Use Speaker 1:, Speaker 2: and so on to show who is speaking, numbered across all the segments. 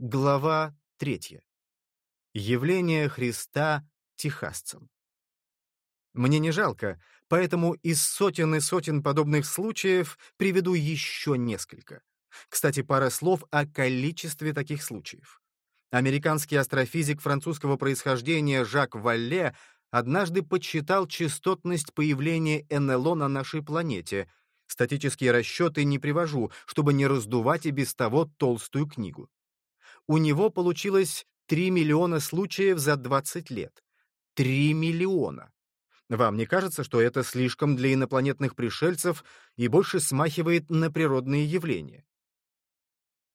Speaker 1: Глава третья. Явление Христа техасцам. Мне не жалко, поэтому из сотен и сотен подобных случаев приведу еще несколько. Кстати, пара слов о количестве таких случаев. Американский астрофизик французского происхождения Жак Валле однажды подсчитал частотность появления НЛО на нашей планете. Статические расчеты не привожу, чтобы не раздувать и без того толстую книгу. У него получилось 3 миллиона случаев за 20 лет. 3 миллиона. Вам не кажется, что это слишком для инопланетных пришельцев и больше смахивает на природные явления?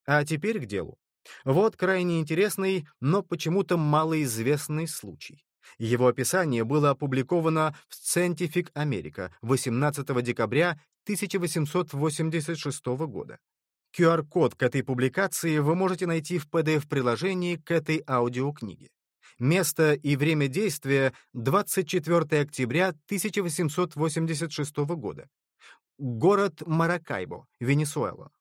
Speaker 1: А теперь к делу. Вот крайне интересный, но почему-то малоизвестный случай. Его описание было опубликовано в Scientific America 18 декабря 1886 года. QR-код к этой публикации вы можете найти в PDF-приложении к этой аудиокниге. Место и время действия — 24 октября 1886 года. Город Маракайбо, Венесуэла.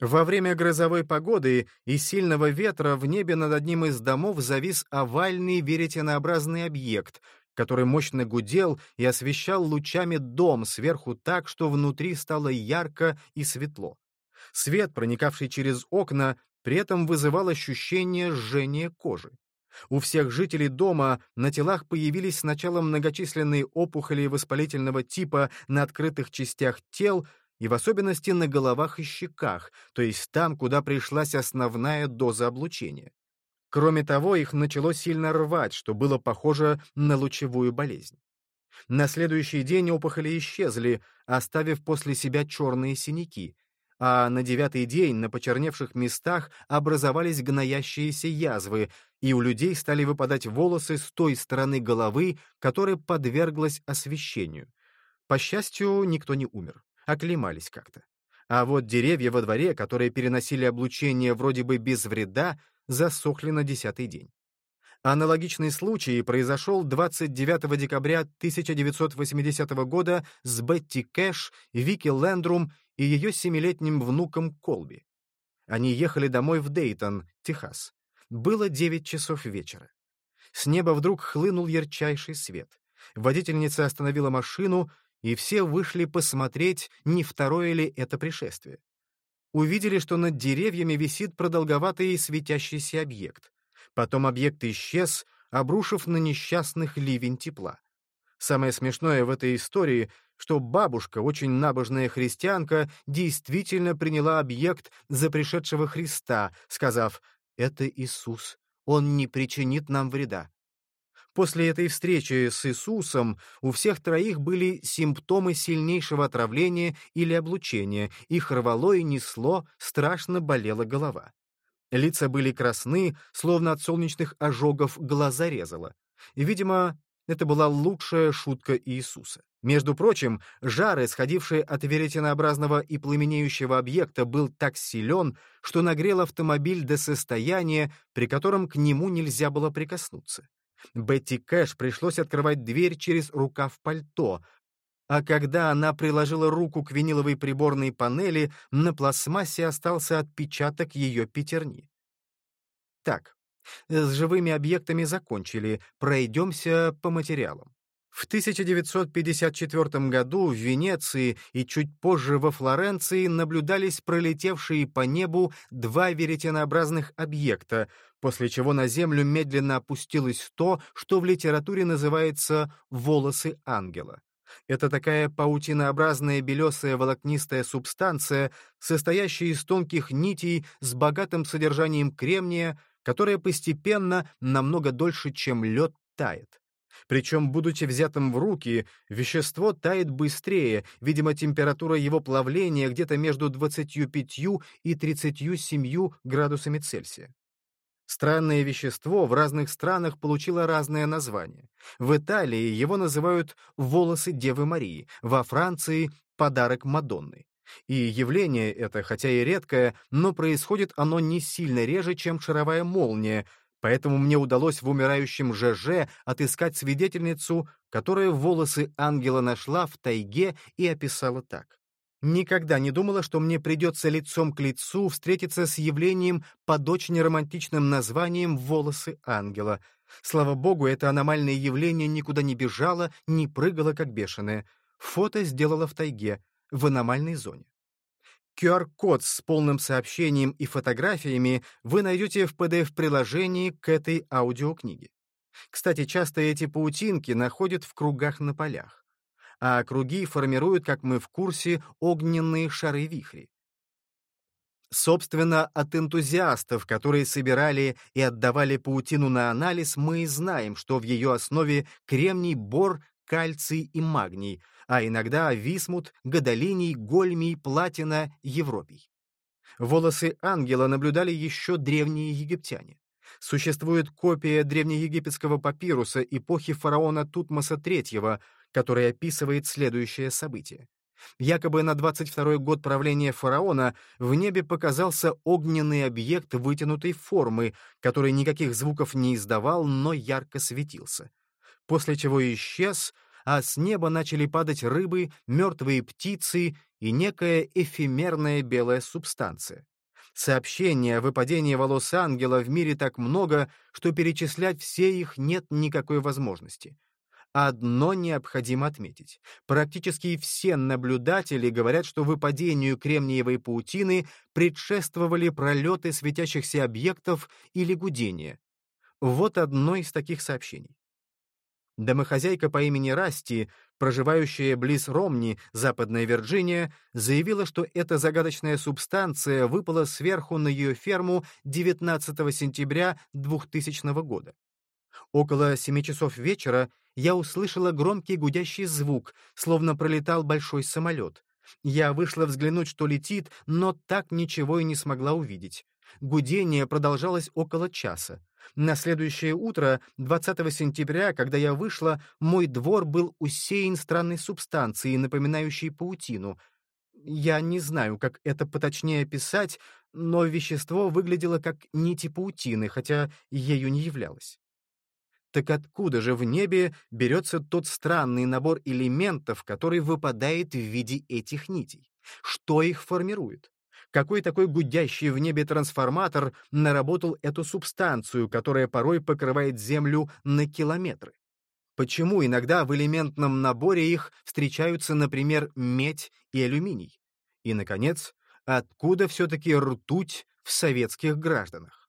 Speaker 1: Во время грозовой погоды и сильного ветра в небе над одним из домов завис овальный веретенообразный объект, который мощно гудел и освещал лучами дом сверху так, что внутри стало ярко и светло. Свет, проникавший через окна, при этом вызывал ощущение жжения кожи. У всех жителей дома на телах появились сначала многочисленные опухоли воспалительного типа на открытых частях тел, и в особенности на головах и щеках, то есть там, куда пришлась основная доза облучения. Кроме того, их начало сильно рвать, что было похоже на лучевую болезнь. На следующий день опухоли исчезли, оставив после себя черные синяки, а на девятый день на почерневших местах образовались гноящиеся язвы, и у людей стали выпадать волосы с той стороны головы, которая подверглась освещению. По счастью, никто не умер оклемались как-то. А вот деревья во дворе, которые переносили облучение вроде бы без вреда, засохли на десятый день. Аналогичный случай произошел 29 декабря 1980 года с Бетти Кэш, Вики Лэндрум и ее семилетним внуком Колби. Они ехали домой в Дейтон, Техас. Было 9 часов вечера. С неба вдруг хлынул ярчайший свет. Водительница остановила машину, и все вышли посмотреть, не второе ли это пришествие. Увидели, что над деревьями висит продолговатый светящийся объект. Потом объект исчез, обрушив на несчастных ливень тепла. Самое смешное в этой истории, что бабушка, очень набожная христианка, действительно приняла объект за пришедшего Христа, сказав «Это Иисус, Он не причинит нам вреда». После этой встречи с Иисусом у всех троих были симптомы сильнейшего отравления или облучения, их рвало и несло, страшно болела голова. Лица были красны, словно от солнечных ожогов глаза резало. И, видимо, это была лучшая шутка Иисуса. Между прочим, жар, исходивший от веретенообразного и пламенеющего объекта, был так силен, что нагрел автомобиль до состояния, при котором к нему нельзя было прикоснуться. Бетти Кэш пришлось открывать дверь через рукав пальто, а когда она приложила руку к виниловой приборной панели, на пластмассе остался отпечаток ее пятерни. Так, с живыми объектами закончили, пройдемся по материалам. В 1954 году в Венеции и чуть позже во Флоренции наблюдались пролетевшие по небу два веретенообразных объекта, после чего на Землю медленно опустилось то, что в литературе называется «волосы ангела». Это такая паутинообразная белесая волокнистая субстанция, состоящая из тонких нитей с богатым содержанием кремния, которая постепенно, намного дольше, чем лед, тает. Причем, будучи взятым в руки, вещество тает быстрее, видимо, температура его плавления где-то между 25 и 37 градусами Цельсия. Странное вещество в разных странах получило разное название. В Италии его называют «волосы Девы Марии», во Франции — «подарок Мадонны». И явление это, хотя и редкое, но происходит оно не сильно реже, чем шаровая молния, Поэтому мне удалось в умирающем ЖЖ отыскать свидетельницу, которая волосы ангела нашла в тайге и описала так. Никогда не думала, что мне придется лицом к лицу встретиться с явлением под очень романтичным названием «волосы ангела». Слава богу, это аномальное явление никуда не бежало, не прыгало, как бешеное. Фото сделала в тайге, в аномальной зоне. QR-код с полным сообщением и фотографиями вы найдете в PDF-приложении к этой аудиокниге. Кстати, часто эти паутинки находят в кругах на полях. А круги формируют, как мы в курсе, огненные шары-вихри. Собственно, от энтузиастов, которые собирали и отдавали паутину на анализ, мы и знаем, что в ее основе кремний, бор, кальций и магний, а иногда висмут, гадолиний, гольмий, платина, европий. Волосы ангела наблюдали еще древние египтяне. Существует копия древнеегипетского папируса эпохи фараона Тутмоса III, который описывает следующее событие. Якобы на 22-й год правления фараона в небе показался огненный объект вытянутой формы, который никаких звуков не издавал, но ярко светился. После чего исчез, а с неба начали падать рыбы, мертвые птицы и некая эфемерная белая субстанция. Сообщения о выпадении волос ангела в мире так много, что перечислять все их нет никакой возможности. Одно необходимо отметить. Практически все наблюдатели говорят, что выпадению кремниевой паутины предшествовали пролеты светящихся объектов или гудения. Вот одно из таких сообщений. Домохозяйка по имени Расти, проживающая близ Ромни, Западная Вирджиния, заявила, что эта загадочная субстанция выпала сверху на ее ферму 19 сентября 2000 года. Около семи часов вечера я услышала громкий гудящий звук, словно пролетал большой самолет. Я вышла взглянуть, что летит, но так ничего и не смогла увидеть. Гудение продолжалось около часа. На следующее утро, 20 сентября, когда я вышла, мой двор был усеян странной субстанцией, напоминающей паутину. Я не знаю, как это поточнее описать, но вещество выглядело как нити паутины, хотя ею не являлось. Так откуда же в небе берется тот странный набор элементов, который выпадает в виде этих нитей? Что их формирует? Какой такой гудящий в небе трансформатор наработал эту субстанцию, которая порой покрывает Землю на километры. Почему иногда в элементном наборе их встречаются, например, медь и алюминий? И, наконец, откуда все-таки ртуть в советских гражданах?